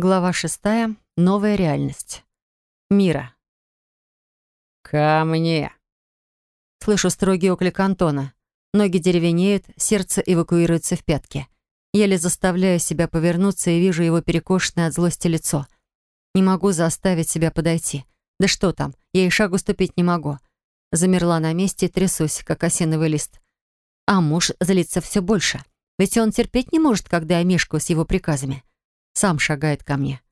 Глава шестая. Новая реальность. Мира. «Ко мне!» Слышу строгий оклик Антона. Ноги деревенеют, сердце эвакуируется в пятки. Еле заставляю себя повернуться и вижу его перекошенное от злости лицо. Не могу заставить себя подойти. Да что там, я и шагу ступить не могу. Замерла на месте и трясусь, как осиновый лист. А муж злится все больше. Ведь он терпеть не может, когда я мешкаю с его приказами сам шагает ко мне.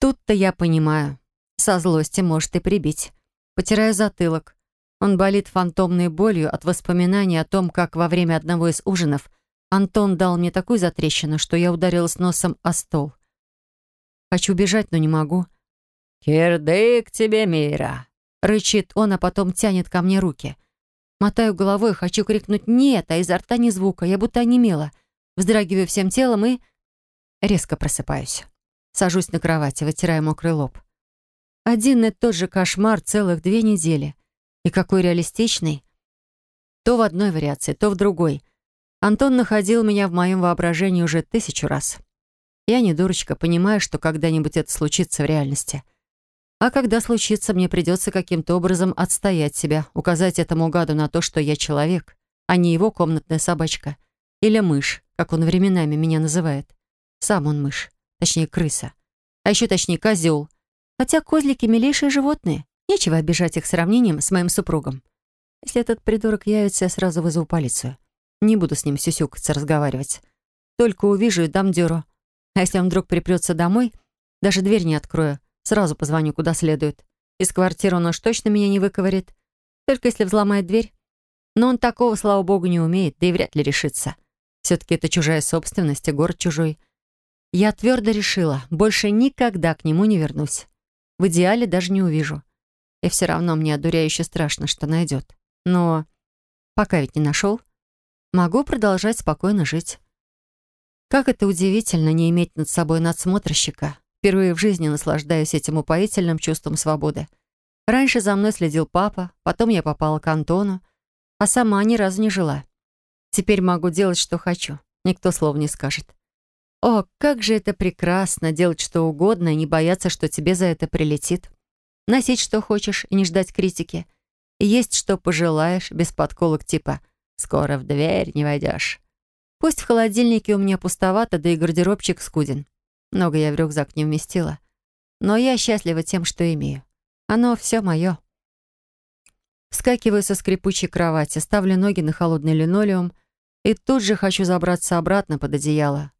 Тут-то я понимаю. Со злости может и прибить. Потираю затылок. Он болит фантомной болью от воспоминаний о том, как во время одного из ужинов Антон дал мне такую затрещину, что я ударилась носом о стол. Хочу бежать, но не могу. «Кирдык тебе мира!» Рычит он, а потом тянет ко мне руки. Мотаю головой, хочу крикнуть «нет», а изо рта ни звука, я будто онемела. Вздрагиваю всем телом и Резко просыпаюсь. Сажусь на кровати, вытирая мокрый лоб. Один и тот же кошмар целых две недели. И какой реалистичный. То в одной вариации, то в другой. Антон находил меня в моем воображении уже тысячу раз. Я не дурочка, понимаю, что когда-нибудь это случится в реальности. А когда случится, мне придется каким-то образом отстоять себя, указать этому гаду на то, что я человек, а не его комнатная собачка. Или мышь, как он временами меня называет. Сам он мышь, точнее крыса. А еще точнее козел. Хотя козлики милейшие животные. Нечего обижать их сравнением с моим супругом. Если этот придурок явится, я сразу вызову полицию. Не буду с ним сюсюкаться, разговаривать. Только увижу и дам дёру. А если он вдруг припрется домой, даже дверь не открою. Сразу позвоню куда следует. Из квартиры он уж точно меня не выковырит. Только если взломает дверь. Но он такого, слава богу, не умеет, да и вряд ли решится. Все-таки это чужая собственность и город чужой. Я твердо решила, больше никогда к нему не вернусь. В идеале даже не увижу. И все равно мне одуряюще страшно, что найдет. Но пока ведь не нашел, могу продолжать спокойно жить. Как это удивительно не иметь над собой надсмотрщика. Впервые в жизни наслаждаюсь этим упоительным чувством свободы. Раньше за мной следил папа, потом я попала к Антону, а сама ни разу не жила. Теперь могу делать, что хочу. Никто слов не скажет. О, как же это прекрасно, делать что угодно и не бояться, что тебе за это прилетит. Носить что хочешь и не ждать критики. Есть что пожелаешь, без подколок типа «скоро в дверь не войдешь». Пусть в холодильнике у меня пустовато, да и гардеробчик скуден. Много я в рюкзак не вместила. Но я счастлива тем, что имею. Оно все мое. Вскакиваю со скрипучей кровати, ставлю ноги на холодный линолеум и тут же хочу забраться обратно под одеяло,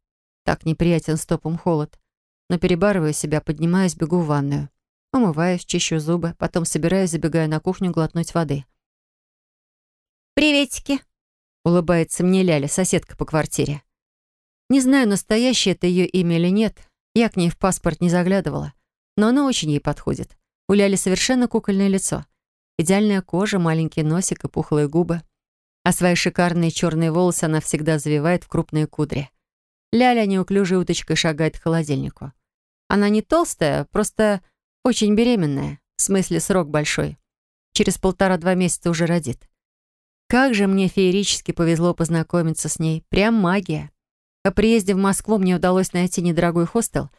так неприятен стопом холод. Но перебарываю себя, поднимаюсь, бегу в ванную. Умываюсь, чищу зубы, потом собираюсь, забегаю на кухню глотнуть воды. «Приветики!» — улыбается мне Ляля, соседка по квартире. Не знаю, настоящее это ее имя или нет. Я к ней в паспорт не заглядывала. Но оно очень ей подходит. У Ляли совершенно кукольное лицо. Идеальная кожа, маленький носик и пухлые губы. А свои шикарные черные волосы она всегда завивает в крупные кудри. Ляля неуклюжей уточкой шагает к холодильнику. Она не толстая, просто очень беременная. В смысле, срок большой. Через полтора-два месяца уже родит. Как же мне феерически повезло познакомиться с ней. Прям магия. По приезде в Москву мне удалось найти недорогой хостел.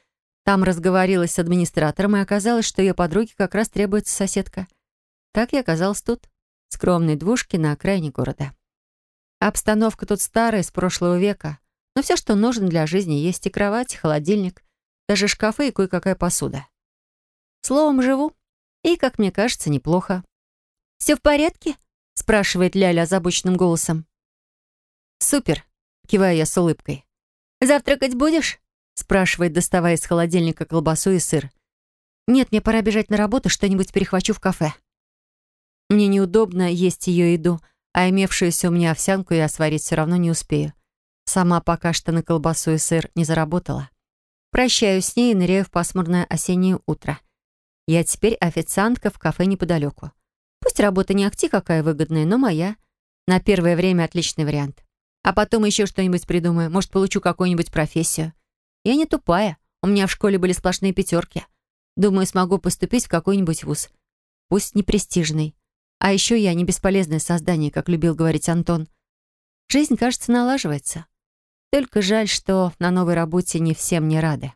Там разговорилась с администратором, и оказалось, что ее подруге как раз требуется соседка. Так я оказалась тут, в скромной двушке на окраине города. Обстановка тут старая, с прошлого века. Но все, что нужно для жизни, есть и кровать, и холодильник, даже шкафы и кое-какая посуда. Словом, живу. И, как мне кажется, неплохо. «Все в порядке?» — спрашивает Ляля озабоченным голосом. «Супер!» — киваю я с улыбкой. «Завтракать будешь?» — спрашивает, доставая из холодильника колбасу и сыр. «Нет, мне пора бежать на работу, что-нибудь перехвачу в кафе». Мне неудобно есть ее еду, а имевшуюся у меня овсянку я сварить все равно не успею. Сама пока что на колбасу и сыр не заработала. Прощаюсь с ней и ныряю в пасмурное осеннее утро. Я теперь официантка в кафе неподалеку. Пусть работа не акти какая выгодная, но моя. На первое время отличный вариант. А потом еще что-нибудь придумаю. Может, получу какую-нибудь профессию. Я не тупая. У меня в школе были сплошные пятерки. Думаю, смогу поступить в какой-нибудь вуз. Пусть не престижный. А еще я не бесполезное создание, как любил говорить Антон. Жизнь, кажется, налаживается. Только жаль, что на новой работе не всем не рады.